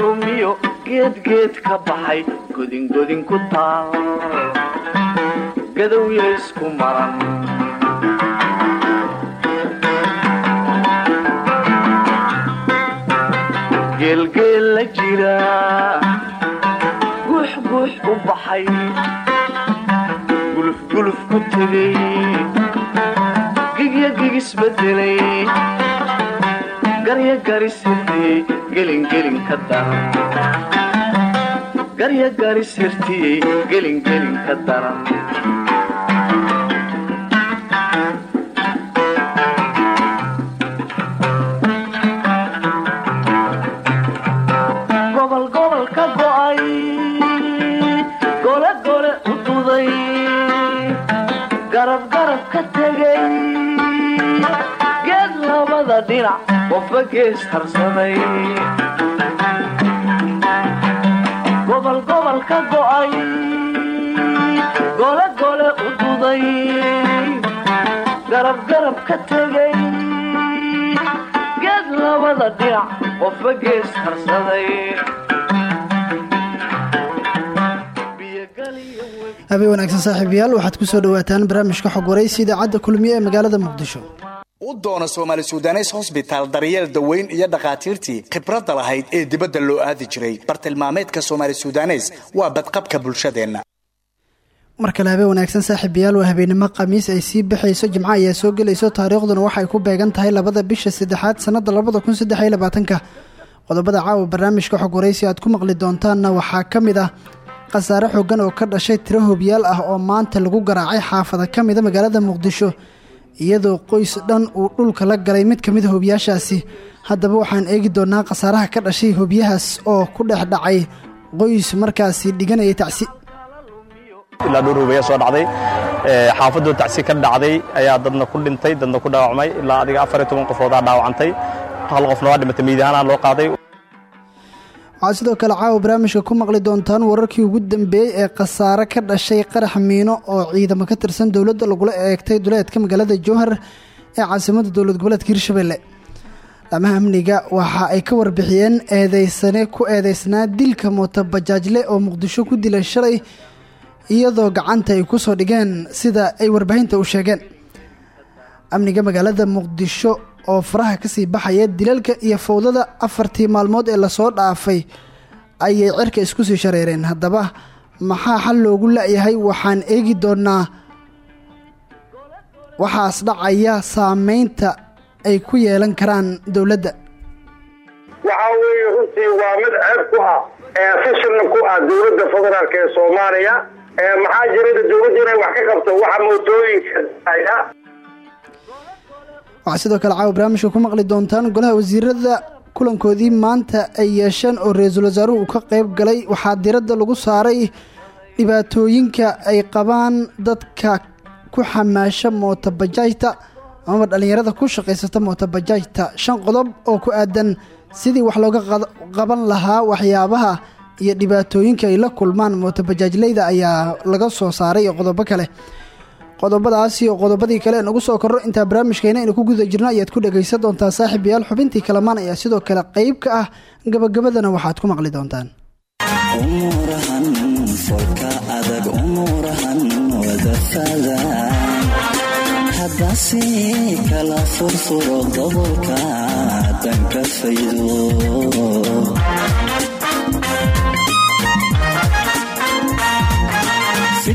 lumiyo geedgeed ka baxay godingodin ku taal gadowya isku maran geelgeel la jira guux guux u baxay gulufguluf ku tegay gigya gigisbedelay garya garisirtiyey garya gelingelin ka daran gobol gobol ka go'ay gole gole u duday garab garab ka tegay geed dhinac qofba gees harsaday gobol gobol ka go'ay gole gole u duday garab garab ka tegay geed labada dhinac qofba gees harsaday habeen wanaagsan saaxiibayaal waxaad ku soo dhawaataan barnaamijka xog waraysi idaacadda kulmiye ee magaalada muqdisho u doona soomaali sudanes hosbitaal daryeel daweyn iyo dhakhaatiirtii khibradda lahayd ee dibadda loo aadi jiray. Bartilmaameedka soomaali sudanes waa badqabka bulshadeenna. Mar kale habeen wanaagsan saaxiibayaal waa habeenimo khamiis ay sii baxayso jimco ayaa soo gelayso taariikhduna waxay ku beegan tahay labada bisha saddexaad sannada labada kun saddex iyo labaatanka. Qodobada caawa barnaamijka xog aad ku maqli doontaanna waxaa ka mid ah khasaare xoogan oo ka dhashay tiro hobyaal ah oo maanta lagu garaacay xaafada ka mida magaalada muqdisho iyadoo qoys dhan uu dhulka la galay mid ka mida hobyaashaasi haddaba waxaan eegi doonaa khasaaraha ka dhashay hobyahaas oo ku dhex dhacay qoys markaasi dhiganayay tacsi. Ilaa dhowr hubaya soo dhacday xaafadoo tacsi ka dhacday ayaa dadna ku dhintay dadna ku dhaawacmay. Ilaa adiga afar iyo toban qofoodaa dhaawacantay. Hal qofna waa dhimatay miidahaana loo qaaday waxaad sidoo kale caawa barnaamijka ku maqli doontaan wararkii ugu dambeeyey ee khasaare ka dhashay qarax miino oo ciidamo ka tirsan dowladda lagula eegtay duleedka magaalada jowhar ee caasimadda dowlad goboleedka hirshabelle laamaha amniga waxa ay ka warbixiyeen eedeysane ku eedeysnaa dilka mootobajaajle oo muqdisho ku dilay shalay iyadoo gacanta ay ku soo dhigeen sida ay warbaahinta u sheegeen. Amniga magaalada muqdisho oo faraha ka sii baxaya dilalka iyo fowdada afartii maalmood ee la soo dhaafay ayay cirka isku sii shareereen. Haddaba maxaa xal loogu la-yahay? Waxaan eegi doonaa waxaas dhacaya saameynta ay ku yeelan karaan dowladda. Waxaa weeye runtii waa mid ceeb ku ah fashilna ku ah dowladda federaalk ee soomaaliya. Maxaa jirada dowladda inay wax ka qabto waxa mootooyinka waxaa sidoo kale caawa barnaamijka ku maqli doontaan golaha wasiirada kulankoodii maanta ay yeesheen oo ra'iisul wasaaruhu uu ka qayb galay. Waxaa diradda lagu saaray dhibaatooyinka ay qabaan dadka ku xamaasha mootobajaajta amaba dhallinyarada ku shaqaysata mootobajaajta shan qodob oo ku aadan sidii wax looga qaban lahaa waxyaabaha iyo dhibaatooyinka ay la kulmaan mootobajaajleyda ayaa laga soo saaray iyo qodobo kale qodobadaas iyo qodobadii kale nagu soo korro intaa barnaamijkeena aynu ku guda jirno ayaad ku dhagaysan doontaa saaxiibayaal xubintii kalamaan ayaa sidoo kale qayb ka ah gabagabadana waxaad ku maqli doontaan. Kala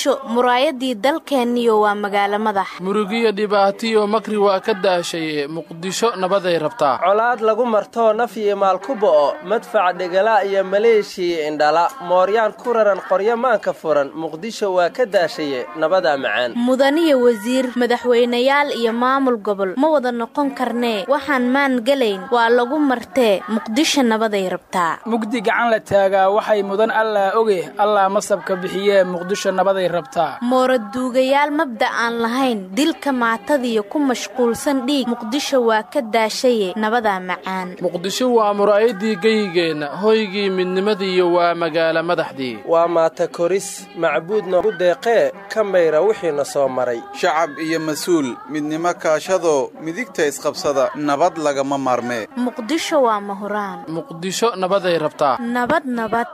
muqdisho muraayadii dalkeenniyo waa magaalo madax murugiyo dhibaatiyo makri waa ka daashaye muqdisho nabaday rabtaa colaad lagu martoo naf iyo maal ku bo'o madfac dhegala iyo maleeshiya indhala. Mooryaan ku raran qoryo maanka furan muqdisho waa ka daashaye nabadaa macaan. Mudaniyo wasiir madaxweynayaal iyo maamul gobol ma wada noqon karnee waxaan maan gelayn waa lagu martee muqdisho nabaday rabtaa mugdi gacan la taagaa waxay mudan allaa oge allaa masabka bixiyee muqdisho nabaday rabtaa mooraduugayaal mabda aan lahayn dilka maatadiyo ku mashquulsan dhiig muqdisho waa ka daashaye nabadaa macaan. Muqdisho waa muraayadii geyigeenna hoygii midnimadiiyo waa magaalo madaxdii. Waa maata koris macbuud noogu deeqee ka mayra wixiina soo maray. Shacab iyo mas'uul midnimo kaashadoo midigta isqabsada nabad lagama maarmee muqdisho waa mahuraan. Muqdisho nabaday rabtaa. Nabad nabad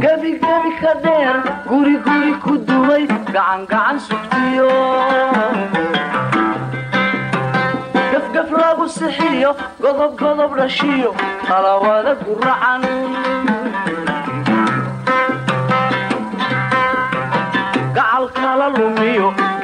gebigebi ka dheer guriguri ku dumay gacangacan sugtiyo. Gafgaf lagu sixiyo godobgodob dhashiyo talawada guracan lumiyo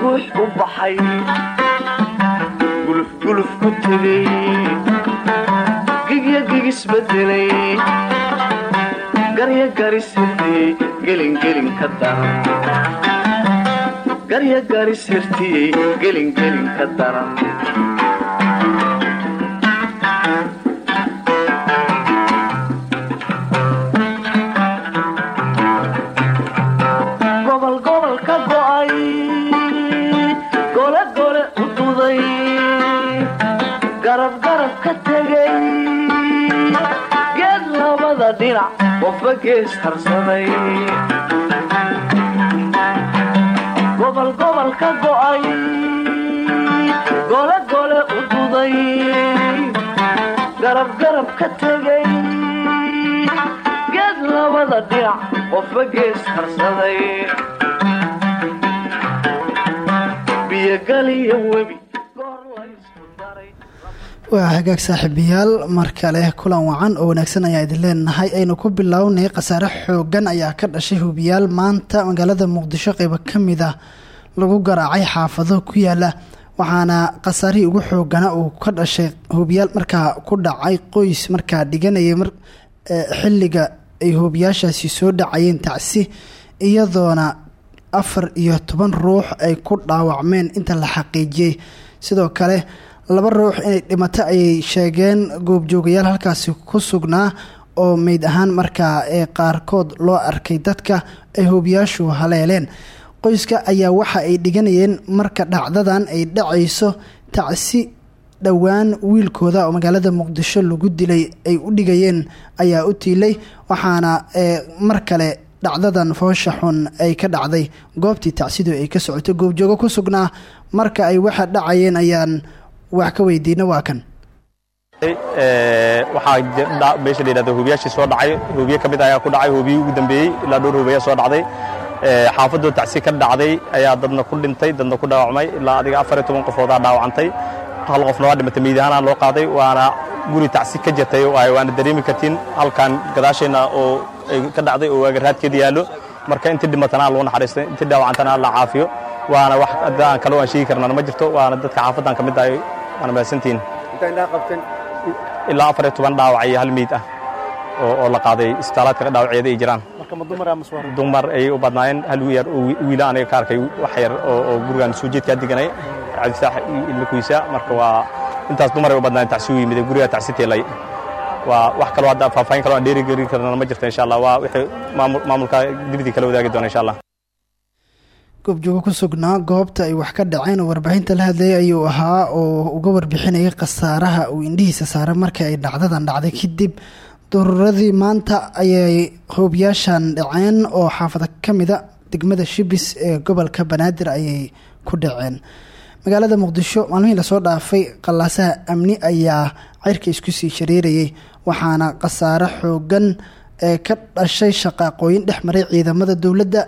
guux u baxay gulufguluf ku tegay gigya gigisbedelay garya garisirtiyey gelingelin ka daran qofba gees harsaday gobol gobol ka go'ay gole gole u duday. Garab garab ka tegay geed labada dhinac qofba gees harsaday biyogaliyo webi waa hagaag saaxiibayaal. Mar kale kulan wacan oo wanaagsan ayaa idin leenahay. Aynu ku bilownay khasaare xoogan ayaa ka dhashay hubiyaal. Maanta magaalada muqdisho qeybo ka mid ah lagu garaacay xaafado ku yaalla waxaana khasaarihii ugu xoogana uu ka dhashay hubiyaal markaa ku dhacay qoys markaa dhiganayay xilliga ay hubiyaashaasi soo dhacayeen tacsi iyadoona afar iyo toban ruux ay ku dhaawacmeen inta la xaqiijiyey sidoo kale laba ruux inay dhimato ayay sheegeen. Goobjoogayaal halkaasi ku sugnaa oo meyd ahaan markaa ee qaarkood loo arkay dadka ay hubiyaashu haleeleen. Qoyska ayaa waxa ay dhiganayeen marka dhacdadan ay dhacayso tacsi dhowaan wiilkooda oo magaalada muqdisho lagu dilay ay u dhigayeen ayaa u tiilay waxaana mar kale dhacdadan foosha xun ay ka dhacday. Goobtii tacsidu ay ka socotay goobjoogo ku sugnaa marka ay waxa dhacayeen ayaan wax ka weydiina waa kan. Waxaa meesha la yidhahdo hubiyaashii soo dhacay. Hubiye ka mid ayaa ku dhacay hubiyii ugu dambeeyey ilaa dhowr hubiya soo dhacday. Xaafadoo tacsi ka dhacday ayaa dadna ku dhintay dadna ku dhaawacmay. Ilaa adiga afar iyo toban qofoodaa dhaawacantay. Hal qofna waa dhimatay meydahana loo qaaday waana guri tacsi ka jirtay waana dareemi kartiin halkan gadaasheenna oo ay ka dhacday oo waagaraadkeeda yaallo. Marka intii dhimatana loo naxariistay intii dhaawacantana la caafiyo waana wax aan kale aan sheegi karnaan ma jirto waana dadka xaafadan ka mid ahay waana mahadsantihiin ilaa afar iyo toban dhaawac iyo hal meyd ah oo la qaaday isbitaalaadka dhaawacyada ay jiraan. Dumar ayay u badnaayeen hal yar oo wiila aniga ka arkay wax yar oo gurigan soo jeedkaa deganay cabdisaax iyo ilmakuisa marka waa intaas dumaray u badnaan tacsi u yimid guriga tacsi teelay. Waa wax kaloo hadda faahfaahin kaloo aan dheeri geli karna ma jirto insha allah. Waa wixii maamulka dibidii kala wadaagi doona insha allah goobjoogo ku sugnaa goobta ay wax ka dhaceen oo warbaahinta la hadlayay ayuu ahaa oo uga warbixinayay khasaaraha uu indhihiisa saaray markii ay dhacdadan dhacday. Kadib dururadii maanta ayay hoobiyaashan dhaceen oo xaafada ka mida degmada shibis ee gobolka banaadir ayay ku dhaceen. Magaalada muqdisho maalmihii la soo dhaafay qallaasaha amni ayaa cirka isku sii shareerayay waxaana khasaare xoogan ee ka dhashay shaqaaqooyin dhex maray ciidamada dowladda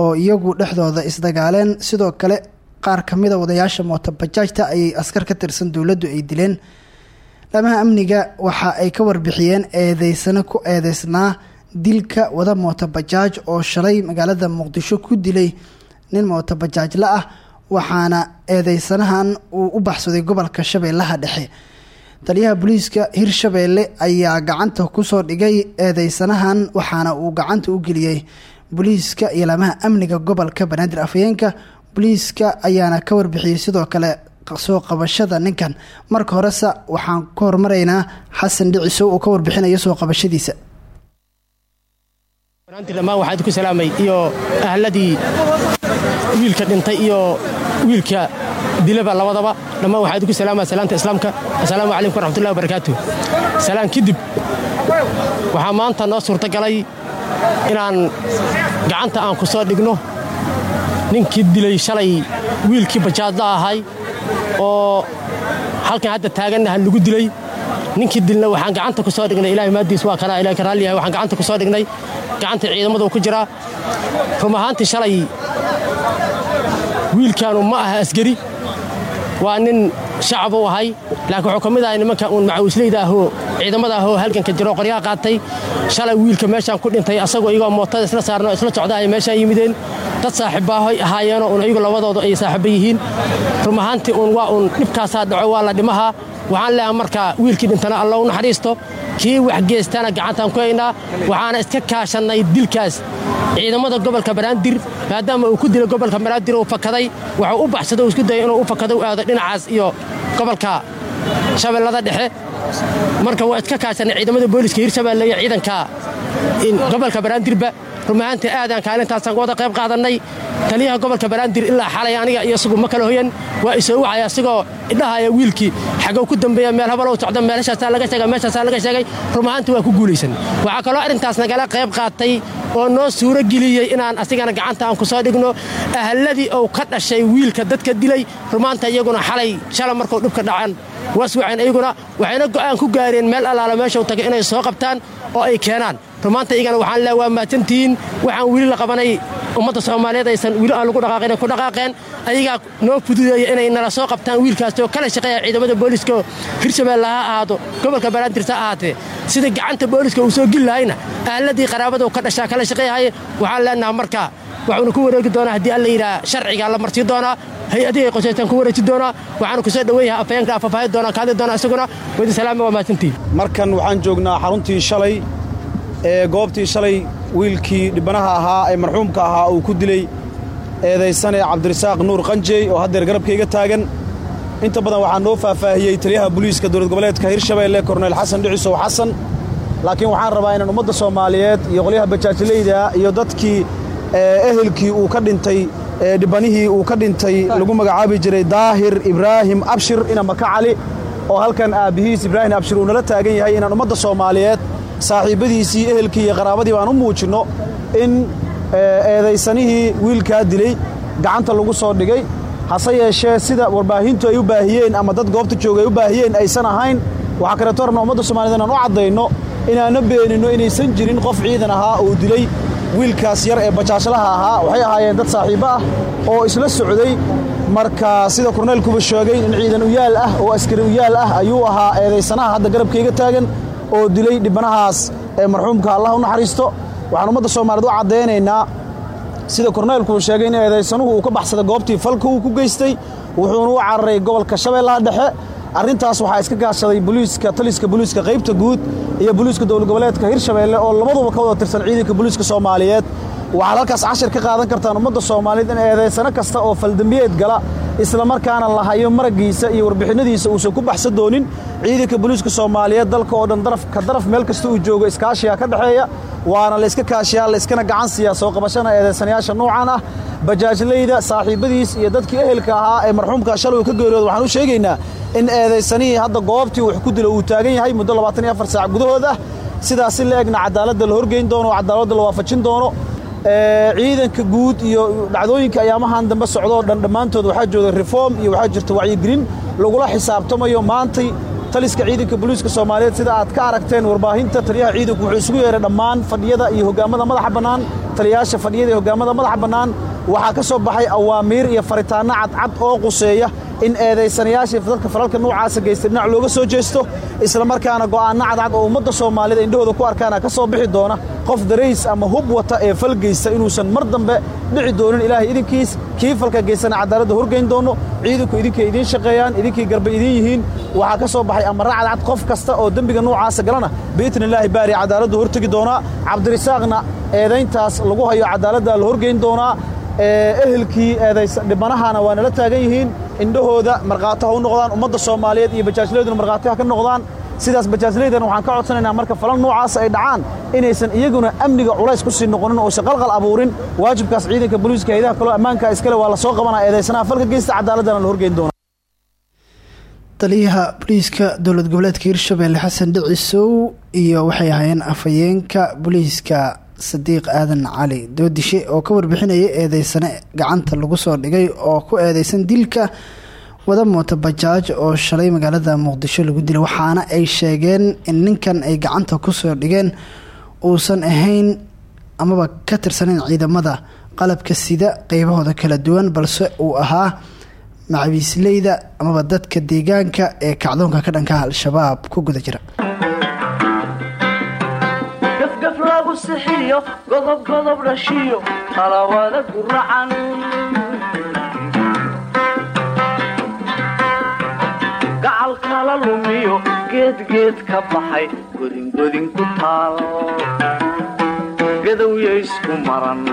oo iyagu dhexdooda isdagaaleen. Sidoo kale qaar ka mida wadayaasha mootobajaajta ayay askar ka tirsan dowladdu ay dileen. Laamaha amniga waxa ay ka warbixiyeen eedeysano ku eedeysnaa dilka wada mootobajaaj oo shalay magaalada muqdisho ku dilay nin mootobajaajla ah waxaana eedeysanahan uu u baxsaday gobolka shabeellaha dhexe. Taliyaha booliiska hirshabeelle ayaa gacanta ku soo dhigay eedeysanahan waxaana uu gacanta u geliyey booliiska iyo laamaha amniga gobolka banaadir afhayeenka booliiska ayaana ka warbixiyey sidoo kale soo qabashada ninkan. Marka horese waxaan ka hormaraynaa xasan dhicisow oo ka warbixinaya soo qabashadiisa. Dhammaan waxaa idinku salaamay iyo ahladii wiilka dhintay iyo wiilka dilaba labadaba. Dhammaan waxaa idinku salaamaya salaanta islaamka. Assalaamu calaykum waraxmatullahi wabarakaatu salaan kadib waxaa maanta noo suurtagalay inaan gacanta aan ku soo dhigno. Ninkii dilay shalay wiilkii bajaadla ahay oo halkan hadda taagannaha lagu dilay. Ninkii dilna waxaan gacanta ku soo dhignay. Ilahay maaddiis waa kanaa ilahay ka raalliyahay waxaan gacanta ku soo dhignay. Gacanta ciidamadu ku jiraa rum ahaantii shalay wiilkaanu ma aha asgari. Waa nin shacab u ahay. Laakiin wuxuu ka mid ahay nimanka uun macawisleyda ahoo ciidamada ahoo halganka jiro qoryaha qaatay shalay wiilka meeshaan ku dhintay asagoo iyagoo mootada isla saarno isla socda ay meeshaan yimideen. Dad saaxiibbaahoy ahaayeenoo uun iyagu labadoodu ay saaxiibba yihiin. Rum ahaantii uun waa uun dhibkaasaa dhaco waa la dhimahaa waxaan leeyaha markaa wiilkii dhintana alla naxariisto kii wax geystana gacantaan ku haynaa waxaana iska kaashannay dilkaas. Ciidamada gobolka banaadir maadaama uu ku dilay gobolka banaadir uu fakaday wuxuu u baxsado uu isku dayay inuu u fakado u aado dhinacaas iyo gobolka shabeellada dhexe marka waa iska kaashannay ciidamada booliska hirshabeelle iyo ciidanka. Gobolka banaadirba rumahaantii aadaan kaalintaasaan wada qayb qaadannay. Taliyaha gobolka banaadir ilaa xalay aniga iyo isagu ma kala hoyan. Waa isoo wacaya asigoo idhahaya wiilkii. Xagow ku dambeeya meel habalow socda meelashaasaa laga sheegay meeshaasaa laga sheegay. Rumahaantii waa ku guulaysan. Waxaa kaloo arrintaas nagala qayb qaatay oo noo suuro geliyey inaan asigana gacanta aan ku soo dhigno. Ahladii uu ka dhashay wiilka dadka dilay rumaanta iyaguna xalay shala markuu dhibka dhacan waswaceen iyaguna waxayna go'aan ku gaareen meel allaala meeshuu tagay inay soo qabtaan oo ay keenaan rumaanta iyagana waxaan leeya waa mahadsantihiin waxaan weli la qabanay. Ummadda soomaaliyeed aysan weli aan lagu dhaqaaqin ku dhaqaaqeen. Ayagaa noo fududeeya inay nala soo qabtaan wiilkaas oo kala shaqeeya ciidamada booliiska. Hirshabeelle ha ahaado gobolka banaadir ha ahaatee sida gacanta booliiska uu soo geli lahayna ahladii qaraabada ka dhashaa kala shaqeeyahay waxaan leenaha markaa waxuuna ku wareegi doonaa haddii alla yidhaha sharciga la martii doonaa hay'adihii ay qosaystaan ku wareeji doonaa. Waxaanu ku soo dhoweeyaha afayeenka afafaahi doonaa kaadi doonaa isaguna wadi salaama waa mahadsantihin markan waxaan joognaa xaruntii shalay ee goobtii shalay wiilkii dhibanaha ahaa ee marxuumka ahaa uu ku dilay eedaysane cabdirasaaq nuur qanjey oo haddeer garabkayga taagan. Inta badan waxaa noo faahfaahiyey taliyaha booliiska dowlad goboleedka hirshabeelle korneyl xasan dhicisow xasan. Laakiin waxaan rabaa inaan ummadda soomaaliyeed iyo qolyaha bajaajileyda iyo dadkii ehelkii uu ka dhintay dhibanihii uu ka dhintay lagu magacaabi jiray daahir ibraahim abshir inamaka cali oo halkan aabbihiis ibraahim abshir uu nala taagan yahay inaan ummadda soomaaliyeed saaxiibbadiisii ehelkii iyo qaraabadii baan u muujinno in eedaysanihii wiilkaa dilay gacanta lagu soo dhigay hase yeeshee sida warbaahintu ay u baahiyeen ama dad goobta jooga ay u baahiyeen aysan ahayn waxaa kaleeto rabna ummadda soomaaliyed inaan u caddayno inaanna beeninno inaysan jirin qof ciidan ahaa uu dilay wiilkaas yar ee bajaashlaha ahaa. Waxay ahaayeen dad saaxiibbo ah oo isla socday. Marka sida korneylkuba sheegay in ciidan uyaal ah oo askari uyaal ah ayuu ahaa eedaysanaha hadda garabkayga taagan oo dilay dhibanahaas ee marxuumka allah u naxariisto. Waxaan ummadda soomaaliyeed u caddaynaynaa sida korneylkuu sheegay in eedaysanuhu uu ka baxsaday goobtii falka uu ku geystay. Wuxuuna u cararay gobolka shabeellaha dhexe. Arrintaas waxaa iska gaashaday boliiska taliska boliiska qaybta guud iyo boliiska dowlad goboleedka hirshabeelle oo labaduba ka wada tirsan ciidanka boliiska soomaaliyeed waxaad halkaas cashir ka qaadan kartaan ummadda soomaaliyeed in eedaysano kasta oo faldambiyeed gala islamarkaana la hayo maragiisa iyo warbixinadiisa uusan ku baxsan doonin ciidanka booliiska soomaaliyeed. Dalka oo dhan darafka daraf meel kasta uu joogo iskaashiga ka dhexeeya waana la iska kaashiyaa la iskana gacan siiyaa. Soo qabashana eedaysanayaasha noocan ah bajaajlayda saaxiibadiis iyo dadkii ehelka ahaa ee marxuumka shalay ka geeriyooda waxaan u sheegaynaa in eedaysanihii hadda goobtii wax ku dilo uu taagan yahay muddo saac gudahood ah. Sidaas si la cadaaladda la horgeyn doono oo cadaaladda la waafajin doono ciidanka guud iyo dhacdooyinka ayaamahan dambe socdoo dhan dhammaantood waxaa jooga reform iyo waxaa jirta wacyigelin lagula xisaabtamayo maantay taliska ciidanka booliiska soomaaliyeed. Sida aad ka aragteen warbaahinta taliyaha ciidanku wuxuu isugu yeeray dhammaan fadhiyada iyo hogaamada madaxa bannaan. Taliyayaasha fadhiyada iyo hogaamada madaxa bannaan waxaa ka soo baxay awaamiir iyo faritaanno cadcad oo quseeya in eedaysanayaashii dadka falalka noocaasa geysta dhinac looga soo jeesto islamarkaana go'aanno cadcad oo ummadda soomaaliyeed indhahooda ku arkaana ka soo bixi doona qof darays ama hub wata ee fal geysta inuusan mar dambe dhici doonin. Ilaahay idinkiis kii falka geystana cadaaladda horgeyn doono. Ciidanku idinkay idiin shaqeeyaan idinkay garba idiin yihiin. Waxaa ka soo baxay amarra cadcad qof kasta oo dembiga noocaasa galana biidni illaahi baari cadaaladdu hortegi doonaa. Cabdirisaaqna eedayntaas lagu hayo cadaaladda la horgeyn doonaa. Ehelkii eedaydhibanahana waa nala taagan yihiin indhahooda markhaati ha u noqdaan ummadda soomaaliyeed iyo bajaajlayduna markhaati ha ka noqdaan. Sidaas bajaajlaydana waxaan ka codsanaynaa marka falan noocaas ay dhacaan inaysan iyaguna amniga culays ku sii noqonin oo shaqalqal abuurin. Waajibkaas ciidanka booliiska hayadaha kaloo ammaanka iskale waa la soo qabanaa eedaysanaha falka geysta cadaaladdana la horgeyn doona taliyaha booliiska dowlad goboleedka hirshabelle xasan dhicisow iyo waxay ahaayeen afhayeenka booliiska sadiiq aadan cali. Doodishe oo ka warbixinaya eedeysane gacanta lagu soo dhigay oo ku eedeysan dilka wada mooto bajaaj oo shalay magaalada muqdisho lagu dilay waxaana ay sheegeen in ninkan ay gacanta ku soo dhigeen uusan ahayn amaba ka tirsaneyn ciidamada qalabka sida qeybahooda kala duwan balse uu ahaa macabiisleyda amaba dadka deegaanka ee kacdoonka ka dhanka al-shabaab ku guda jira gafgaf lagu sixiyo godob godob dhashiyo talawada guracan gacal kala lumiyo geedgeed ka baxay godingodin ku taal. Gadowya isku maran.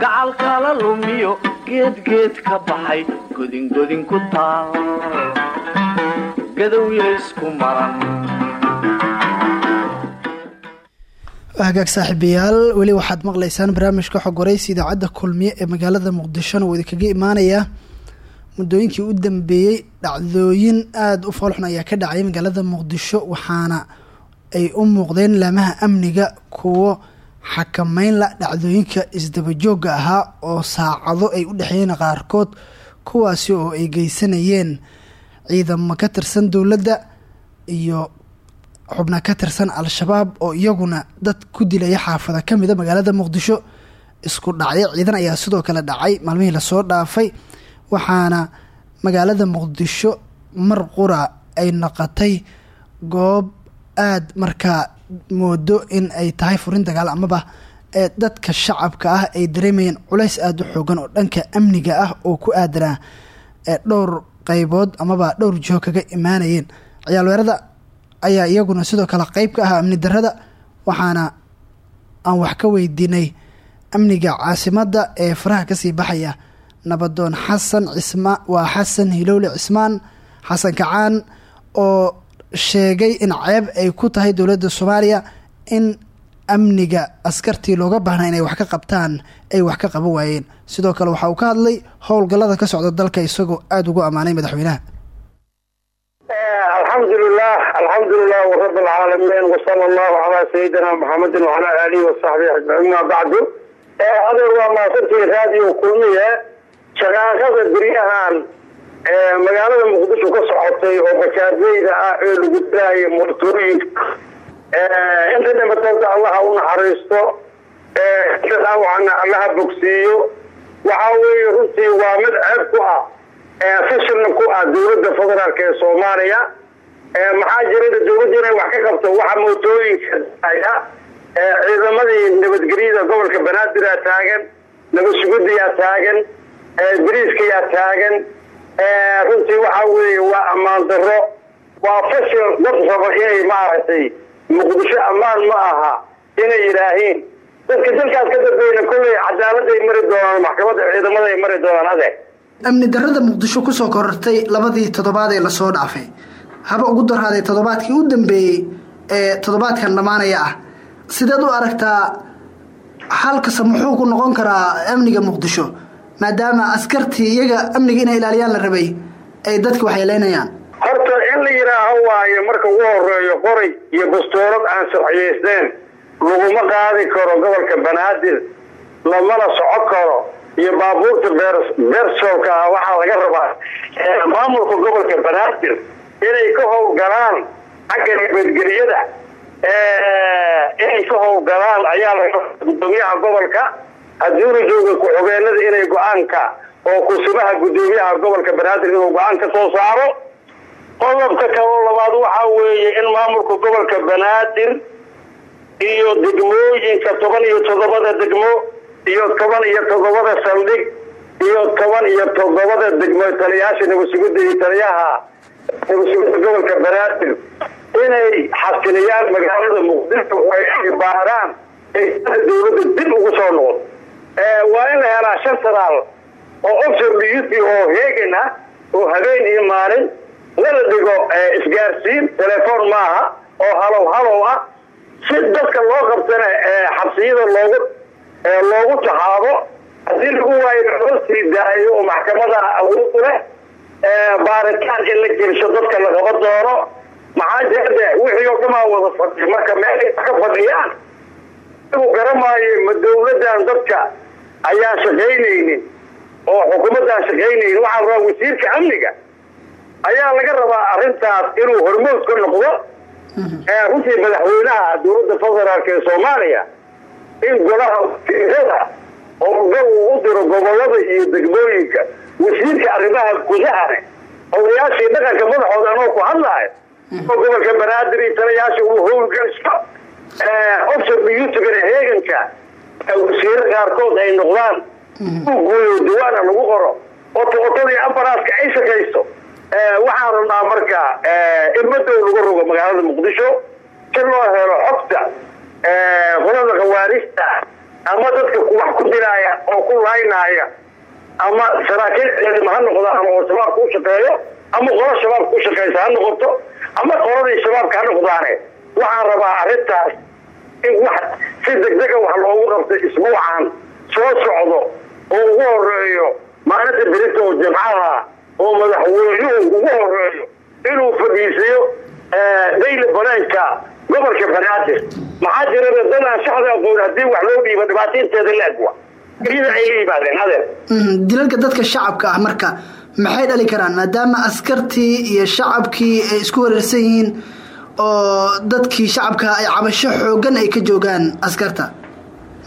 Gacal kala lumiyo geedgeed ka baxay godingodin ku taal hagaag saaxiibayaal. Weli waxaad maqlaysaan barnaamijka xog waraysi idaacadda kulmiye ee magaalada muqdishona uu idinkaga imaanayaa. Muddooyinkii u dambeeyey dhacdooyin aada u foolxun ayaa ka dhacay magaalada muqdisho waxaana ay u muuqdeen laamaha amniga kuwo xakameynla dhacdooyinka isdabajooga ahaa oo saacado ay u dhexeeyeen qaarkood kuwaasi oo ay geysanayeen ciidamo ka tirsan dowladda iyo xubno ka tirsan al-shabaab oo iyaguna dad ku dilaya xaafada ka mida magaalada muqdisho. Isku dhacyo ciidan ayaa sidoo kale dhacay maalmihii la soo dhaafay waxaana magaalada muqdisho mar qura ay noqotay goob aada markaa moodo in ay tahay furin dagaal amaba ee dadka shacabka ah ay dareemayeen culays aada u xoogan oo dhanka amniga ah oo ku aadanaa ee dhowr qaybood amaba dhowr jiho kaga imaanayeen. Ciyaalweerada ayaa iyaguna sidoo kale qeyb ka ahaa amni darada waxaana aan wax ka weydiinay amniga caasimadda ee faraha ka sii baxaya. Nabadoon xasan cisma waa xasan hilowle cismaan xasan kacaan oo sheegay in ceeb ay ku tahay dowladda soomaaliya in amniga askartii looga baahnaa inay wax ka qabtaan ay wax ka qaban waayeen. Sidoo kale waxa uu ka hadlay howlgallada ka socda dalka isagoo aada ugu ammaanay madaxweynaha. Alxamdulilah alxamdulilah wrab alcaalamiin wsala allahu calaa sayidina maxamedin wacalaa aalihi wasaxbihi ajmaciin maa bacdu adeer waa maasantii raadiyo kulmiye shaqaaqada beryahan magaalada muqdisho ka socotay oo bajaajyeyda ah ee lagu dilaayo mootooyinka inta dhimatooda allaha u naxariisto inta dhaawacana allaha bogsiiyo waxaa weeye runtii waa mid ceeb ku ah fashilna ku ah dowladda federaalk ee soomaaliya. Maxaa jira dowladda inay wax ka qabto waxa mootooyinka ciidamadii nabadgelyada gobolka banaadir aa taagan nabadsugudiyaa taagan bariiskayaa taagan. Runtii waxa weeye waa ammaan daro waa fashil dad raba inay maaragtay muqdisho ammaan ma aha inay yidhaahiin. Dadka dalkaas ka dambeeyna kolley cadaaladday mari doonaan maxkamadda ciidamada ay mari doonaan adeeg amni darrada muqdisho ku soo korortay labadii toddobaad ee la soo dhaafay. Haba ugu daraaday toddobaadkii u dambeeyey ee toddobaadkan dhammaanaya ah. Sideed u aragtaa halkase muxuu ku noqon karaa amniga muqdisho maadaama askartii iyaga amniga inay ilaaliyaan la rabay ay dadka waxyeeleynayaan horta la yidhaaho waayo marka ugu horeeyo qoray iyo bastoorad aan sharciyaysteen laguma qaadi karo gobolka banaadir lamana soco karo iyo baabuurta beersoolka ah. Waxaa laga rabaa maamulka gobolka banaadir inay ka howlgalaan xagga nabadgelyada inay ka howlgalaan ayaa laga gudoomiyaha gobolka. Hadduuna jooga ku-xogeenada inay go'aanka oo kusumaha gudoomiyaha gobolka banaadir inuu go'aan ka soo saaro qodobka kaloo labaad waxaa weeye in maamulka gobolka banaadir iyo degmooyinka toban iyo toddobada degmo iyo toban iyo toddobada saldhig iyo toban iyo toddobada degmo taliyaasha nabadsugidda iyo taliyaha nabadsugidda gobolka banaadir inay xasiliyaan magaalada muqdisho ay baaraan dowladda dib ugu soo noqdo waa in la helaa shan sanaal oo ofsor duty oo heegan ah oo habeen iyo maalin lala dhigo isgaarsiin telefoon maaha oo halow halow ah. Si dadka loo qabtana xabsiyada loogu loogu taxaabo haddii lagu waayo loo sii daayo oo maxkamada awood u leh baaritaan in la gelsho dadka la qaba doono maxaa jeede wixii oo dhamaa wada fadhiya marka meelay ka fadhiyaan igu garamaayo ma dawladdan dadka ayaan shaqaynaynin oo xukuumaddaan shaqaynaynin. Waxaa rabaa wasiirka amniga ayaa laga rabaa arrintaas inuu hormood ka noqdo runtii madaxweynaha dowladda federaalk ee soomaaliya in golaha wasiirada howlgal uu u diro gobollada iyo degmooyinka wasiirka arrimaha gudahane odayaashii dhaqanka madaxooda anoo ku hadlaayo oo gobolka banaadir iyo talayaasha uu howlgelisto ofsor youtubena heeganka wasiiro qaarkood ay noqdaan. U guuyo diwaana lagu qoro oto otadii ambaraaska ay shaqayso waxaan rabnaa marka in madow lagu rogo magaalada muqdisho si loo helo xogta qolada khawaarista ama dadka wax ku dilaaya oo ku laynaya ama saraakiil ciidamo ha noqdaan oo shabaabka u shaqeeyo ama qolo shabaabka u shaqeysa ha noqoto ama qoladii shabaabka ha noqdaane. Waxaan rabaa arrintaas in wax si degdega wax loogu qabto isbuucan soo socdo oo ugu horeeyo maalinta berita oo jimcaha oo madaxweynuhu ugu horeeyo inuu fadhiisiyo dayla baneenka gobolka banaadir. Maxaa jira dadaan shaxda aqoon haddii wax loo dhiibo dhibaataynteeda laagwa iyada ay la yimaadeen adeer dilalka dadka shacabka ah marka maxay dhali karaan? Maadaama askartii iyo shacabkii isku wareersan oo dadkii shacabka ay cabasho xoogan ay ka joogaan askarta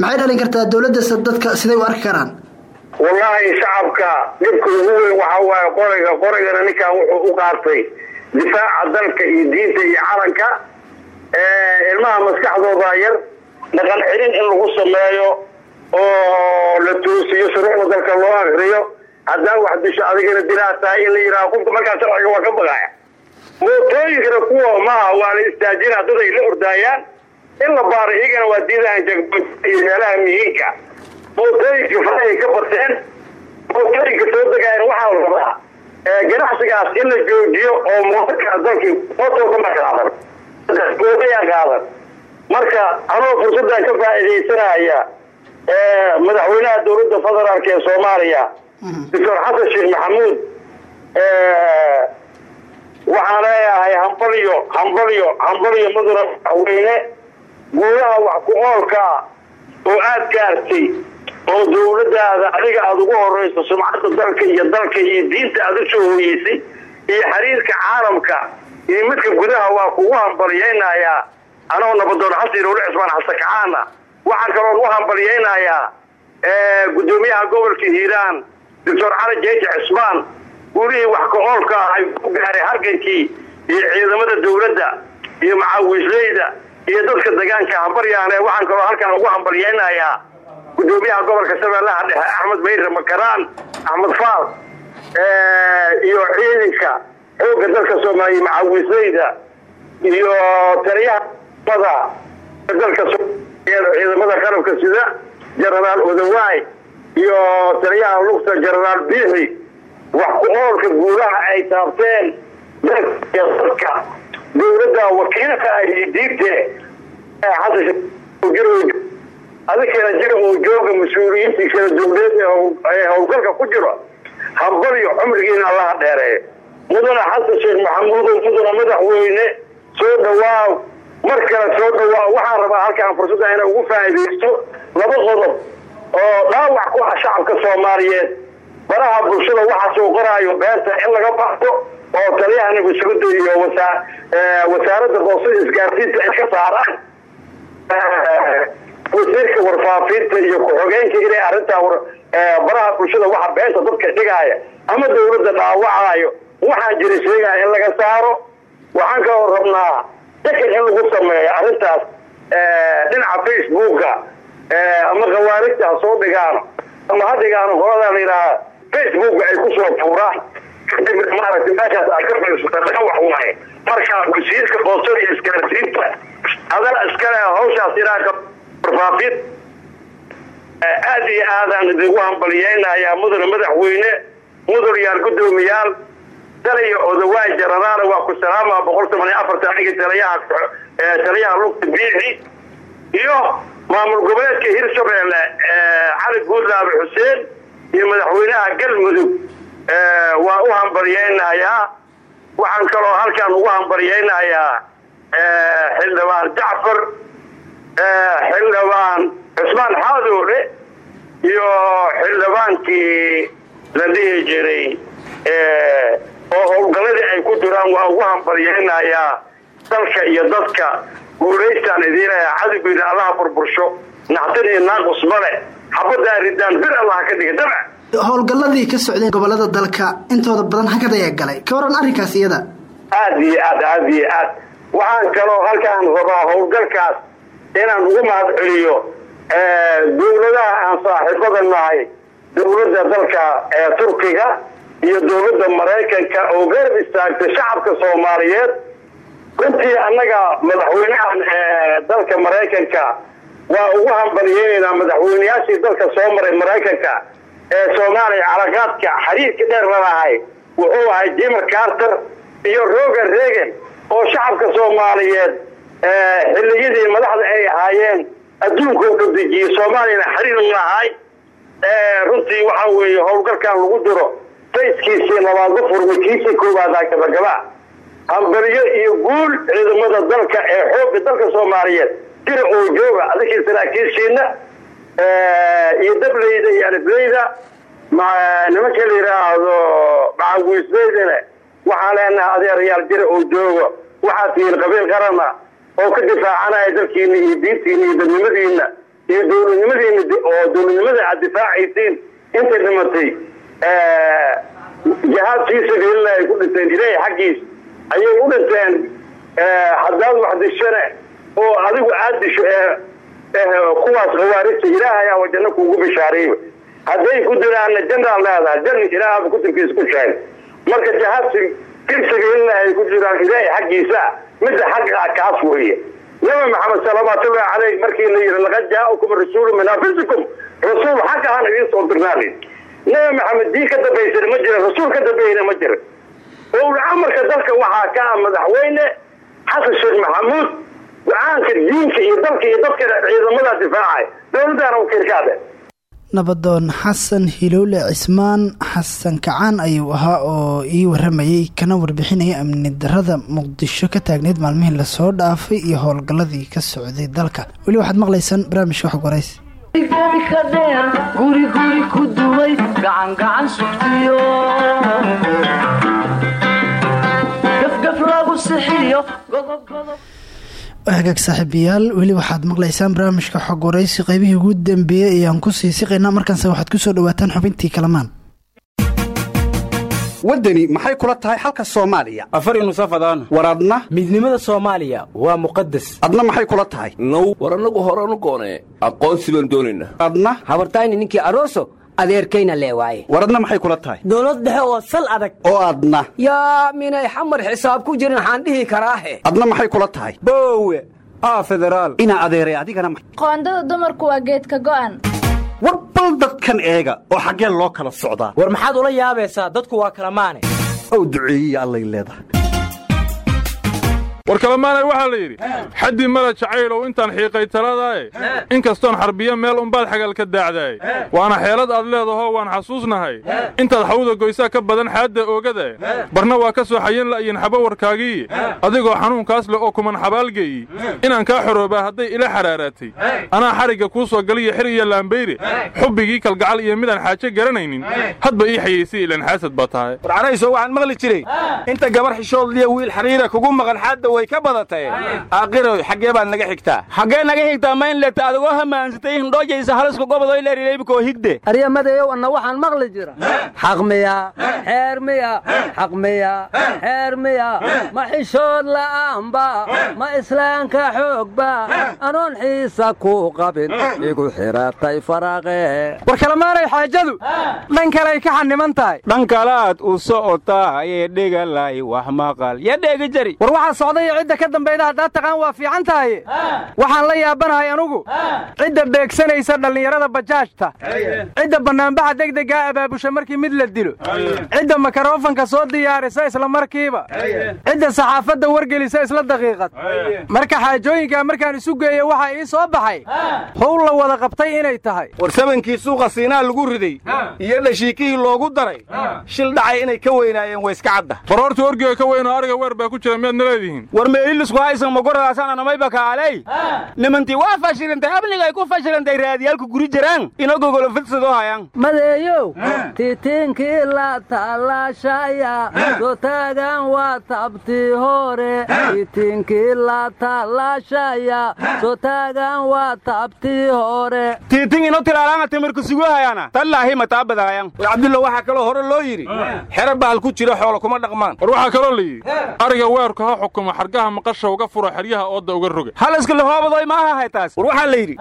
maxay dhalin kartaa dowladdas dadka siday u arki karaan wallaahi shacabka dhibka ugu weyn waxaa waaye qoriga qorigana ninkan wuxuu u qaatay difaaca dalka iyo diinta iyo calanka ilmaha maskaxdooda yar dhaqan celin in lagu sameeyo oo la toosiyo shuruucda dalka loo akriyo haddaa wax disho adigana dilaa tahay in la yidhaha qofka markaa sharciga waa ka baqaya. Mootooyinkana kuwa maaha waa la istaajina dad ay la ordaayaan. In la baaro iyagana waa diidaan iyo meelaha mihiinka mootooyinka farahay ka bateen mootooyinka soo degaayana waxaa la rabaa ganacsigaas in la joojiyo oo mootarka dalkii mootokama qaadan. Mootayaa qaadan. Marka anoo fursaddan ka faa'iidaysanaya madaxweynaha dowladda federaalk ee soomaaliya doctor xasan sheekh maxamuud waxaan leeyahay hambalyo hambalyo hambalyo mudana madaxweyne guulaha wax ku oolkaa oo aada gaartay oo dowladdaada adiga aada ugu horeyso sumcadda dalka iyo dalka iyo diinta aada u soo hooyeysay iyo xiriirka caalamka iyo midka gudaha waa kugu hambalyaynayaa anoo nabadoon xasan owle cismaan xasakacaana waxaan kaloon u hambalyaynayaa gudoomiyaha gobolka hiiraan doctor cali jeeji cismaan guulihii wax ka-oolka ah ay ku gaaray hargankii iyo ciidamada dowladda iyo macaawisleyda iyo dadka degaanka hambaryaane waxaan kaloo halkan ugu hambalyaynayaa gudoomiyaha gobolka shabeellaha dhexe axmed mayre makaraan axmed faal iyo ciidanka xoogga dalka soomaaliya macaawisleyda iyo taliyaha ciidamada dalka Soomaaliyeed ciidamada qalabka sida jenaraal odawaay iyo taliyaha lugta jenaraal biixi wax ku oolka guulaha ay taabteen dalka dowladda wakiilka ay diibte adikana jira uu jooga mas'uuliyiintii kala dowleed ee howlgalka ku jiro hambaliyo cumrigiina allaha dheereeyo mudane xasan sheekh maxamuudow mudane madaxweyne soo dhawaaw mar kale soo dhawaaw waxaan rabaa halkaan fursadda inay ugu faa'iidaysto laba qodob oo dhaawac ku ah shacabka soomaaliyeed. Baraha bulshada waxa soo qoraayo beenta in laga baxdo oo taliyaha nabadsuguda iyo wasaaradda boosada isgaarsiinta ay ka saaraan wasiirka warfaafinta iyo ku-xogeenka inay arrintaa baraha bulshada waxa beenta dadka dhigaaya ama dowladda dhaawacaayo waxaan jira sheegaya in laga saaro. Waxaan kaloo rabnaa dakan in lagu sameeyo arrintaas dhinaca facebooka ama khawaarijta ha soo dhigaano ama ha dhigaano la yidhaaha facebooka ay ku soo tuuraan kadib maaragtay meeshaas ka fiirsata laga wax waaye marka wasiirka boostada iyo isgaarsiinta adana iskale hawshaas ilaa warfaafin aad iyo aadaan idinku hambaliyeynayaa mudane madaxweyne mudan yaal guddoomiyaal taliya odawaay jenaraal waa ku salaama boqol toban afartan igi taliyaha lugta biixi iyo maamul goboleedka hirshabeelle cali guudlaabe xuseen iyo madaxweynaha galmudug waa u hambalyeynayaa waxaan kaloo halkaan ugu hambalyeynayaa xildhibaan jacfar xildhibaan cusmaan xaadoole iyo xildhibaankii la dhihi jiray oo howlgalladii ay ku jiraan waa ugu hambalyeynayaa dalka iyo dadka. Guulaystaan idiinaya cadowgiina allaha burbursho. Naxtin iyo naaqus male xabaddaa ridaan bir allaha ka dhiga dabc howlgalladii ka socdeen gobollada dalka intooda badan hakad ayaa galay ka waran arrinkaas iyada. Aad iyo aad aad iyo aad. Waxaan kaloo halkaan rabaa howlgalkaas inaan ugu mahad celiyo dowladaha aan saaxiibada nahay dowladda dalka ee turkiga iyo dowladda maraykanka oo garab istaagtay shacabka soomaaliyeed. Runtii annaga madaxweynahan dalka maraykanka waa ugu hambaliyeynaynaa madaxweyneyaashii dalka soo maray maraykanka ee soomaaliya calaqaadka xiriirka dheer lalahay wuxuu ahay jimar carter iyo roger regan oo shacabka soomaaliyeed xilliyadii madaxda ay ahaayeen adduunka u dhadejiyey soomaaliyana xiriir lahay runtii waxa weeye howlgalkan lagu diro fayskiisii labaadba furmay kiisii koobaadaa gabagaba hambaliyo iyo guul ciidamada dalka ee xoogga dalka soomaaliyeed jira oo jooga adikii saraakiishiina iyo dableyda iyo alifleyda. Nimanka la yidhaahdo macawiisleydana waxaan leenahay adeerayaal jira oo jooga waxaad tihiin qabiil qarana oo ka difaacanaya dalkiina iyo diintiina iyo dadnimadiina iyo dowladnimadiina oo dowladnimada aad difaacaysiin inta dhimatay jihaad fii sabiilillah ay ku dhinteen ilaahay xaggiis ayay u dhinteen haddaad wax dishane oo adigu aad disho kuwaas khawaarijta ilaahay aa janno kuugu bishaareeyba hadday ku diraanna jannaad leedahay janna ilaahaba kutubkiisa ku sheegay. Marka jihaad sabiilillah ay ku jiraan ilaahay xaggiisa midda xaqa kaas weeye. Nabi maxamed salawaatullahi caleyh markii la yidhi laqad jaa'akum rasuulu min anfusikum. Rasuul xaq ahaan soo dirnaali nabi maxamed dii ka dambaysana ma jira rasuul ka dambeeyna ma jira owla amarka dalka waxaa ka ah madaxweyne xasan sheekh maxamuud go'aanka diinka iyo dalka iyo dadka ciidamada difaacay. Dowladdaana wakiilkaade nabadoon xasan hilowle cismaan xasan kacaan ayuu ahaa oo ii waramayay kana warbixinaya amni darada muqdisho ka taagneyd maalmihii la soo dhaafay iyo howlgalladii ka socday dalka. Weli waxaad maqlaysaan barnaamijka xog warays ka dheer guri guri ku dumay gacan gacan sugtiyo. Gafgaf lagu sixiyo hagaag saaxiibayaal weli waxaad maqlaysaan barnaamijka xog waraysi qaybihii ugu dambeeyey ayaan ku sii siqaynaa. Markaanse waxaad ku soo dhawaataan xubintii kalamaan waddani maxay kula tahay xalka soomaaliya? Afari nusafadaan war adna? Midnimada soomaaliya waa muqadas adna maxay kula tahay? Now war annagu horanu goonee aqoonsi baan doonaynaa adna? Habartayni ninkii aroso adeerkayna lee waaye. War adna maxay kula tahay? Dowlad dhexe oo sal adag. Oo adna yaa minay xamar xisaab ku jirin waxaan dhihi karaahe adna maxay kula tahay? Boowe aa federaal. Inaa adeeray adigana qoondada dumarku waa geedka go'an. War bal dadkan eega oo xaggeen loo kala socdaa. War maxaad ula yaabaysaa dadku waa kala maane. Ow duceeyiya allay leedahay war kalemaanay waxaa la yidhi xaddii mala jacaylow intaan xiiqay taladaaye in kastoon xarbiyo meel umbaad xagal ka daacdaaye waana xeelad aad leedahoo waan xasuusnahay. Intaad xawda goysaa ka badan xaadda oogadae barna waa ka soo xayan la'yin xaba warkaagii adigoo xanuunkaas leh oo kuman xabaalgeeyi inaan kaa xoroobaa hadday ila xaraaraatay. Anaa xarigga kuu soo galiyo xir iyo laambeyre xubbigii kalgacal iyo midaan xaaje garanaynin. Hadba ii xayaysay ilan xaasad baa tahay. War carayso waxaan maqli jiray. Inta gabar xishoodliya wiil xariira kugu maqan xaadda way ka badatay. Aaqirow xaggee baad naga xigtaa xaggee naga xigtaa ma in leta adigoo hamaansatay hindhoojaysa haliska gobodoy leerileybikoo higde. Aryamadeyow anna waxaan maqli jira xaq miya. Xeer miya. Xaq miya. Xeer miya. Ma xishood la'aanba ma islaanka xoogba. Anoon xiisa ku qabin. Igu xiratay faraqe war kalemaanay xaajadu? Dhan kaley ka xaniman tahay. Dhan kalaad u socotaayee dhegalay wax maqal. Ya dheegi jari iyo cidda ka dambayda haddaad taqaan waa fiican tahay? Waxaan la yaabanahay anugu. Cidda beegsanaysa dhallinyarada bajaajta. Cidda bannaanbaxa degdeggaa abaabusha markii mid la dilo. Cidda makarofanka soo diyaarisa isla markiiba. Cidda saxaafadda wargelisa isla daqiiqad. Marka xaajooyinkaa markaan isu geeyo waxaa ii soo baxay. Howl la wada qabtay inay tahay. War sabankii suuqa siinaa lagu riday iyo dhashiikihii loogu daray shil dhacay inay ka weynaayeen way iska cadda. Baroorta orgiga ka weynoo ariga weer baa ku jira miyaadna leedihiin war meelilisku haysan magoradaasana namayba kaaley nimantii waa fashilantay amnigay ku fashilantay raadiyaalku guri jiraan. Ina gogolo fidsadoo hayaan. Madeeyow titiinkii la tallaashaya soo taagan waa tabtii hore titiinkii la tallaashaya soo taagan waa tabtii hore tiitin ino tilaalaanga timirku sugu hayana tallaahi mataabadaayan war cabdullah waxaa kaloo hore loo yidhi. Xero bahal ku jira xoolo kuma dhaqmaan. War waxaa kaloo la yidhi ariga weerku ha xukumo xargaha maqasha uga furo xeryaha oodda uga roga. Haliska lahoobadoy maaha haytaas? War waxaa la yidhi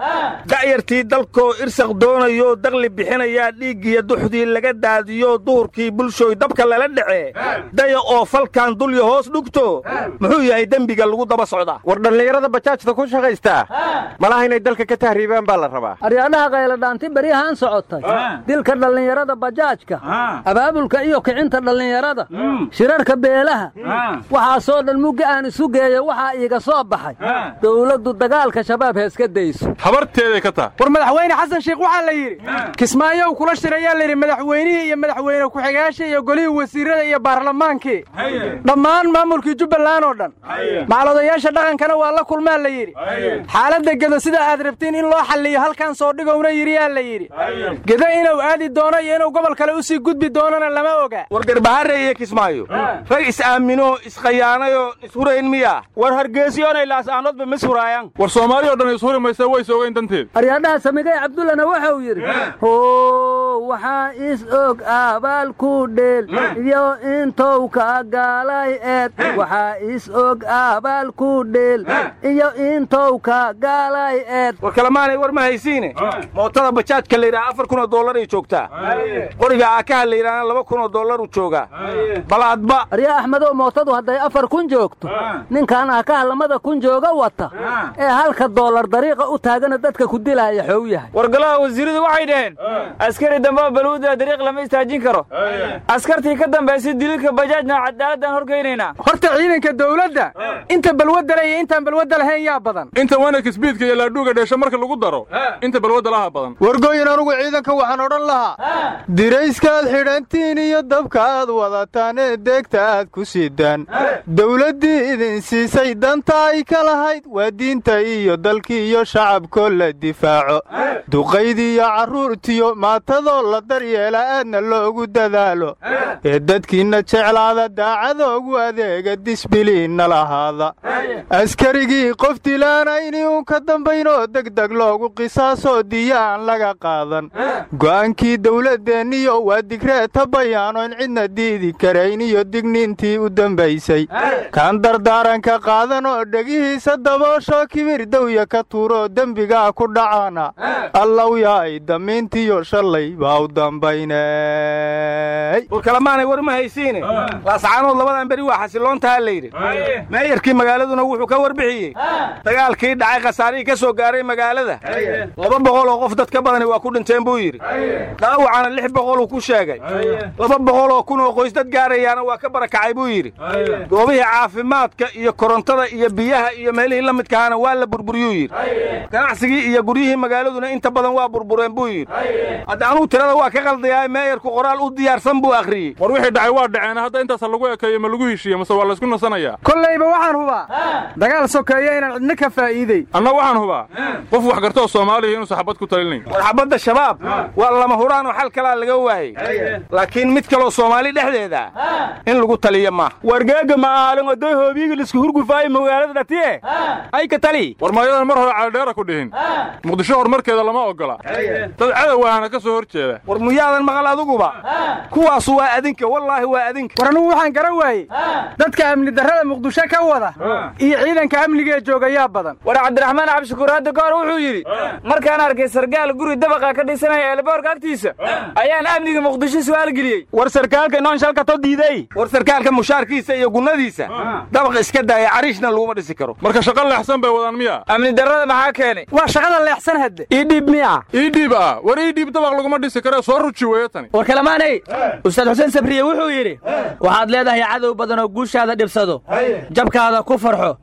da'yartii dalkoo irsaq doonayoo daqli bixinayaa dhiiggiyo duxdii laga daadiyo duhurkii bulshooy dabka lala dhacee daya oo falkan dulya hoos dhugto. Muxuu yahay dembiga lagu daba socdaa war dhallinyarada bajaajta ku shaqaystaa malaha inay dalka ka tahriibaan baa la rabaa. Aryaadhaha qayladhaanti beryahaan socotay dilka dhallinyarada bajaajka abaabulka iyo kicinta dhallinyarada shirarka beelaha waxaasoo dhan mugga aan isu geeyo waxaa iiga soo baxay. Dowladdu dagaalka shabaab heeska dayso. Habarteeday ka taha war madaxweyne xasan sheikh waxaa la yidhi kismaayow kula shirayaa layidhi madaxweynihii iyo madaxweyne ku-xigaashii iyo golihii wasiirada iyo baarlamaankii dhammaan maamulkii jubbaland oo dhan. Macalodayaasha dhaqankana waa la kulmaa la yidhi. Xaaladda gedo sida aad rabtiin in loo xalliyo halkan soo dhigowna yidhiyaa la yidhi. Gedo inuu aadi doono iyo inuu gobol kale u sii gudbi doonana lama oga. War garbahare iyo kismaayo rag is-aaminoo iskhayaanayoo ishurayn miya war hargeysiyoonay laasaanoodba mis huraayaan war soomaali o dhan ishuri maysa ways ogeyn danteed aryaadhaha samigay cabdullana waxau yidhi waxaa is og abaal ku dheel iyo intou ka gaalay eed. Waxaa is og abaal ku dheel iyo intou ka gaalay eed. War kalemaanay war ma haysiine? Mootada bajaajka la yidhaha afar kun oo dollaray joogtaa. Qoriga aakaha la yidhahna laba kun oo dollaru joogaa. Balaadba aryaa axmedow mootadu hadday afar kun joogto ninkaan aakaha lamada kun jooga wata. Ee halka dollar dariiqa u taagana dadka ku dilaaya xow yahay. Wargolaha wasiiradu waxay dhaheen askari dambaa baluuda dariiq lama istaajin karo. Askartii ka dambaysay dililka bajaajna cadaaladaan horgeynaynaa horta ciidanka dawladda inta balwadda le iyo intaan balwadda lahayn yaa badan. Inta wanaka sbiidka iyo laadhuuga dheesha marka lagu daro inta balwadda laha badan. Wargooyin anugu ciidanka waxaan odhan lahaa. Dirayskaad xidhantiin iyo dabkaaad wadataan ee deegta aad ku sidaan dawladdii idin siisay danta ay ka lahayd waa diinta iyo dalkii iyo shacabkoo la difaaco. Duqaydiiyo carruurtiyo maatadoo la daryeela aadna loogu dadaalo. Ee dadkiinna jeclaada daacadoogu adeega disbiliinna lahaada. Askarigii qof dilaana inuun ka dambaynoo degdeg loogu qisaasoo diya aan laga qaadan. Go'aankii dawladeenniyo waa digreeta bayaano in cidna diidi karayn iyo digniintii u dambaysay kaan dardaaranka qaadan oo dhegihiisa daboosho kibir dawya ka tuuroo dembigaa ku dhacaana. Allow yaay damiintiyo shalay baa u dambaynay yahay war ma haysiine? Laascaanood labadan beri waa xasiloontaha layidhi meeyarkii magaaladuna wuxuu ka warbixiyey. Dagaalkii dhacay khasaarihii ka soo gaaray magaalada. Laba boqol oo qof dad ka badani waa ku dhinteen buu yidhi. Dhaawacana lix boqoluu ku sheegay. Laba boqol oo kun oo qoys dad gaarayaana waa ka barakacay buu yidhi. Goobihii caafimaadka iyo korontada iyo biyaha iyo meelihii la midkahaana waa la burburiyuu yidhi. Ganacsigii iyo guryihii magaaladuna inta badan waa burbureen buu yidhi. Hadda anuu tirada waa ka qaldayaa meeyarku qoraal u diyaarsan buu akhriyey war wixii dhacay waa dhaceen hadda intaas lagu ekeeyo ma lagu heshiiye mase waa laysku nasanayaa. Kollayba waxaan hubaa. Dagaal sokeeya inaan cidna ka faa'iidey anna waxaan hubaa. Qof wax gartoo soomaaliya inuusan xabad ku talinayn war xabadda shabaab waa lama huraan oo xal kalaa laga waayey. Laakiin mid kaloo soomaali dhexdeeda in lagu taliyo maaha wargeega ma'aalin oday hoobiyiga lisku hurgufaayo magaalada dhatiye? Ay ka tali. War maayadan mar hore caldheera ku dhihin. Muqdisho horumarkeeda lama ogola. Dad cadow ahana ka soo hor jeeda war muyaadan maqal adiguba kuwaasu waa adinka wallaahi waa adinka. War anugu waxaan garan waayey. Dadka amni darrada muqdisho ka wada iyo ciidanka amnigaee joogayaa badan. War cabdiraxmaan cabdishakuur hadda ka hor wuxuu yidhi markaan arkay sargaal guri dabaqa ka dhisanaya eelboorka agtiisa ayaan amniga muqdisho su'aal geliyey. War sarkaalka noon shalkato diiday. War sarkaalka mushaarkiisa iyo gunnadiisa dabaq iska daaya cariishna laguma dhisi karo. Marka shaqo leexsan bay wadaan miya? Amni darrada maxaa keenay? Waa shaqada leexsan hadde. Iidhiib miya. Iidhiib ah. War iidhiib dabaq laguma dhisi kare soo ruji weeye tani. War kalamaanay ustaad xuseen sabriye wuxuu yidhi waxaad leedahay cadow badan oo guushaada dhibsado. Jabkaada ku farxo.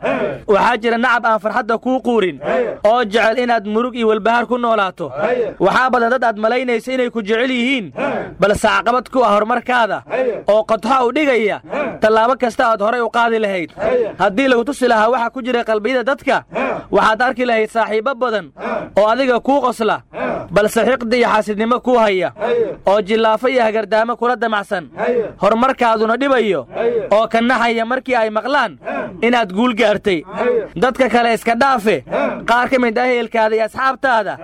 Waxaa jira nacab aan farxadda kuu quurin oo jecel inaad murug iyo walbahaar ku noolaato. Waxaa badan dad aad malaynaysa inay ku jecel yihiin. Balse caqabad ku ah horumarkaada oo qodxa u dhigaya. Tallaabo kasta aad horay u qaadi lahayd haddii lagu tusi lahaa waxa ku jira qalbiyada dadka waxaad arki lahayd saaxiibbo badan oo adiga kuu qosla balse xiqdi iyo xaasidnimo kuu haya oo jillaafo iyo hagardaamo kula damacsan horumarkaaduna dhibayo oo ka naxaya markii ay maqlaan inaad guul gaartay. Dadka kale iska dhaafe qaar ka mid ah ehelkaada iyo asxaabtaada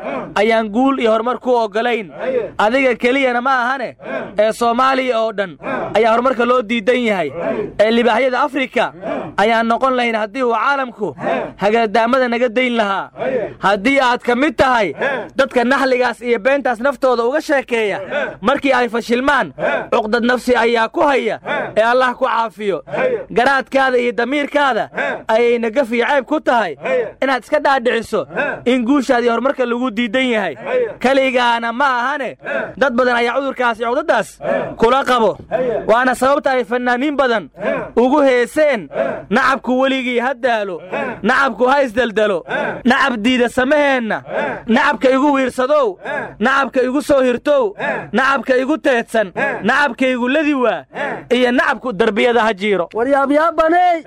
ayaan guul iyo horumar ku oggolayn. Adiga keliyana ma ahane ee soomaaliya oo dhan ayaa horumarka loo diidan yahay. Ee libaaxyada afrika ayaan noqon lahayn haddii uu caalamku hagardaamada naga dayn lahaa. Haddii aad ka mid tahay dadka naxligaas iyo beentaas naftooda uga sheekeeya markii ay fashilmaan cuqdad nafsi ayaa ku haya ee allah ku caafiyo. Garaadkaada iyo damiirkaada ayay nagaf iyo cayb ku tahay inaad iska dhaadhiciso in guushaadii horumarka lagu diidan yahay. Keligaana ma ahane dad badan ayaa cudurkaas iyo cuqdadaas kula qabo. Waana sababta ay fannaaniin badan ugu heeseen nacabku weligii ha daalo nacabku ha isdeldelo nacab diida samaheenna nacabka igu wiirsadow nacabka igu soo hirtow nacabka igu teedsan nacabka igu ladi waa iyo nacabku darbiyada ha jiiro. Waryaabyaabaney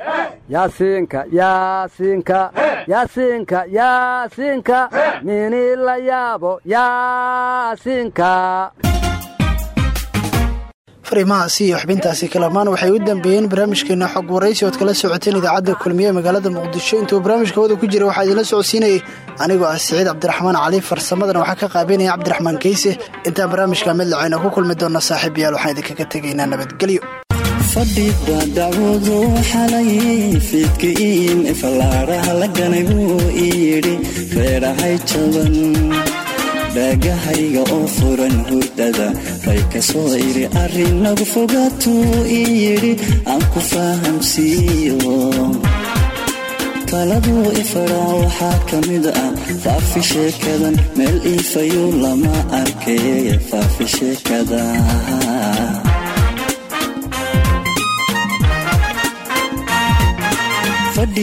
yaasiinka yaasiinka yaasiinka yaasiinka mini la yaabo yaasiinka fariimahaasi iyo xubintaasi kalamaan waxay u dambeeyeen barnaamijkeena xog waraysi ood kala socoteen idaacadda kulmiye magaalada muqdisho. Intuu barnaamijka wada ku jira waxaa idinla socodsiinayay anigoo ah siciid cabdiraxmaan cali farsamadana waxaa ka qaabeynaya cabdiraxmaan keyse intaan barnaamijka midlacayna ku kulmi doona saaxiib yaal waxaan idinkaga tegaynaa nabadgelyo fadhiba dacwadu xalay dhaagahayga oo furan hurdada. Ray ka soo idhi arrinagu fogaatuu ii yidhi aan ku fahamsiiyo. Taladuu ifaraa waxaa ka mid ah faafi sheekadan meel iifayuu lama arkay faafi sheekada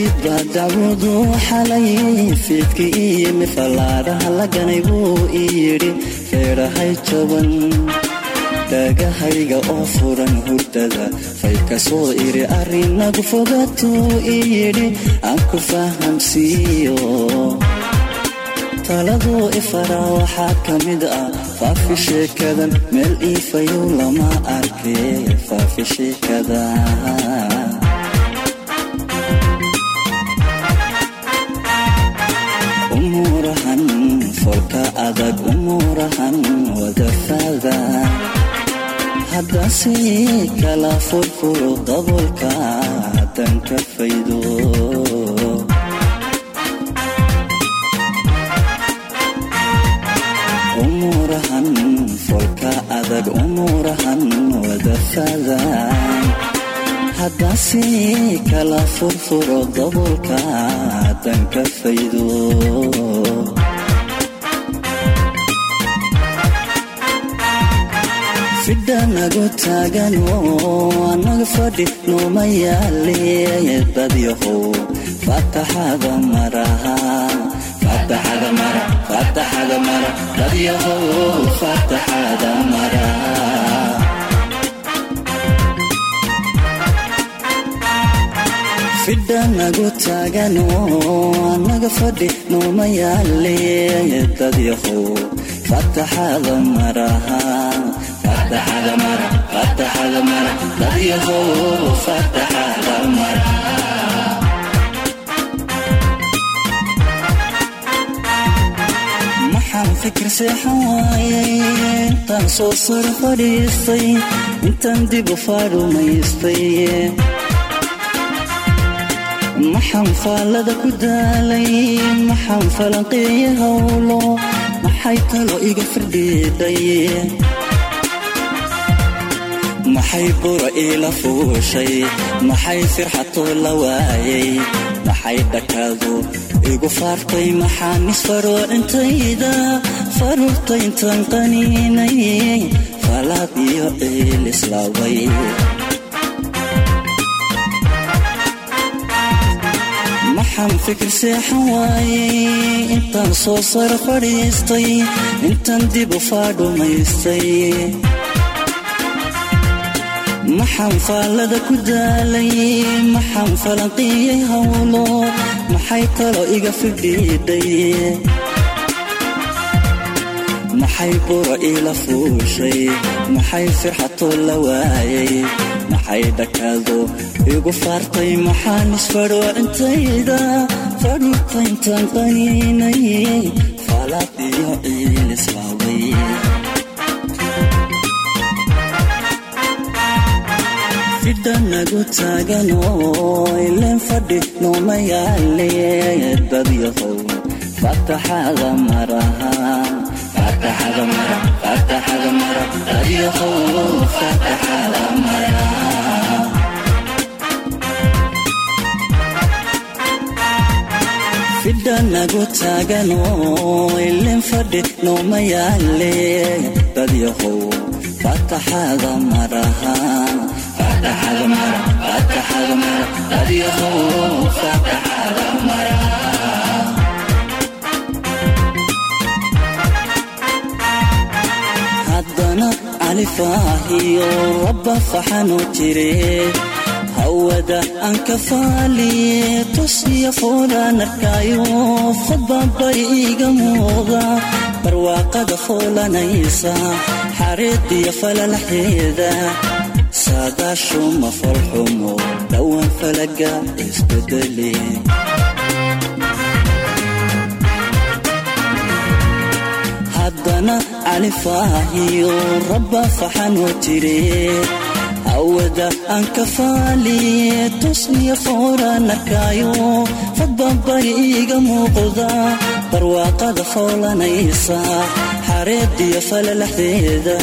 fadhiba dacwadu xalay fiidka iyo mifallaadhaha la ganay wuu ii yidhi feerahay jaban dhaagahayga oo furan hurdada fay ka soo idhi arrinagu fogaatuu ii yidhi aan ku fahamsiiyo taladuu ifaraa waxaa ka mid ah faafi sheekadan meel iifayuu lama arkay faafi sheekada adag umuurahan wadafaada haddase kala furfuro dabolka haddan ka faydo dabolka danka faydo fidha nagu taagan oo anaga fadhi nooma yaale dadyahow fataxada maraha fidha nagu taagan oo anaga fadhi nooma yaale dadyahow fataxada maraha fikir seexan waayay intaan soo sar fadhiistay daalay maxaan falanqeeye howlo maxay talo iga firdhiidhay maxay bura iila fuushay? Maxay firxatoo la waayay? Maxay dhakaadu igu faartay? Maxaan isfaroo intayda faruurta intaan qaniinay. Falaad iyo ciil islaaway maxaan fikir seexan waayay? Intaan soo sar fadhiistay. Intaan dib u faadhumaystay maxaan faallada ku daalay maxaan falanqiyey howlo maxay talo iga fidhiidhay maxay bura iila fuushay maxay firxatoo la waayay? Maxay dhakaado igu faartay maxaan isfadhoo intayda? Fadhuurta intaan qaniinay faalaad iyo ciil fidha nagu taagan oo ileen fadhi nooma yaale dadyahow fataxada maraha fidha nagu taagan oo ileen fadhi nooma yaale dadyahow fataxada maraha haddana califaahiyo rabba faxanoo jire. Hawada aan ka faaliye tosiya foolaan arkaayo fadbaanbari iiga muuqda. Barwaaqada foolanaysa xareediyo falalaxeeda saadaashuma falxumo dhowaan falaga isbedele haddana califaahiyo rabba faxanoo jire hawada aan ka faaliye tusniya fooraan arkaayo fadbanbari iiga muuqda barwaaqada foolanaysa xareediyo falalaxdeeda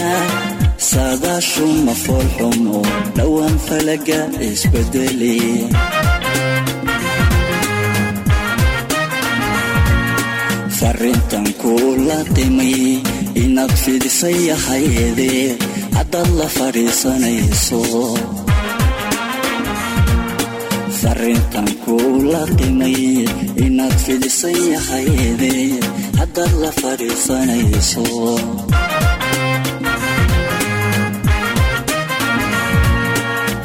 saadaashuma foolxumo dhowaan falaga isbedele farrintan kuula qimay inaad fidisay yahayde haddaad la fadhiisanayso farrintan kuula qimay inaad fidisay yahayde haddaad la fadhiisanayso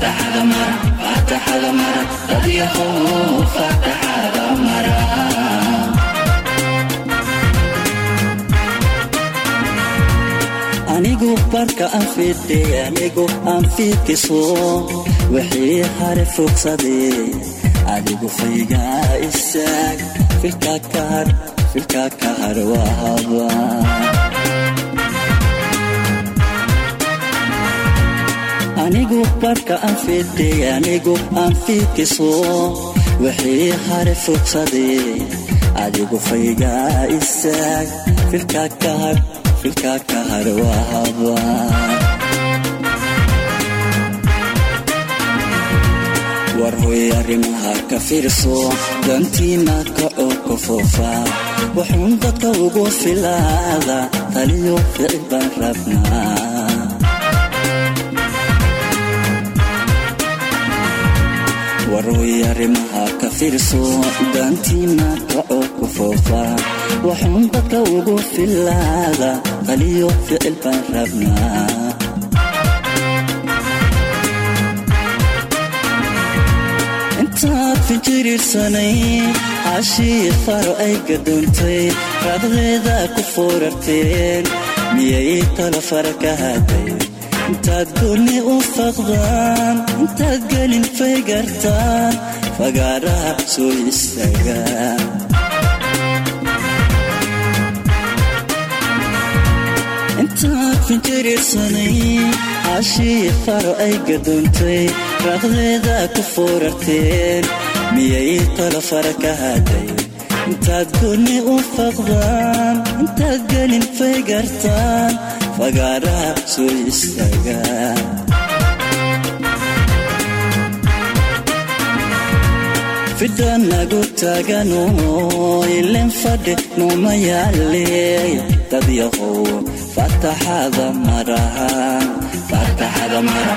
fataxada mara fataxada mara dadyahow fataxada mara anigu barka aan fiidhe anigu aan fiidkiso wixii hare fogsadee adigu faygaa istaag filka ka har filka ka har waa habaa anigu barka aan fiidhe anigu aan fiidkiso wixii hare fogsadee adigu faygaa istaag filka ka har waa habaa war hoy arrimaha ka fiirso dantiina kaco ka foofa. Wuxuun dadka ugu filaada taliyo ficil baan rabnaa warhoy arrimaha ka fiirso dantiina kaco ku foofa. Wuxuun dadka ugu filaada taliyo ficil baan rabnaa intaad finjiriirsanay cashii faro ay gadoontay raaqdeeda ku foorarteen miyay tala fara ka haday intaad goonni u faqdaan intaad gelin faygartaan fagaaraha soo istaagaan. Intaad finjiriirsanay cashii faro ay gadoontay raaqdeeda ku foorarteen miyay tala fara ka haday intaad goonni u faqdaan intaad gelin faygartaan fagaaraha soo istaagaan fidanagu taagano ilen fadhi nooma yaale dadyahow fataxada marahan fataxada mara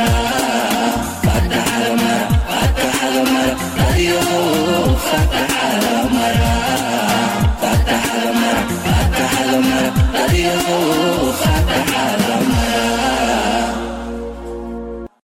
you.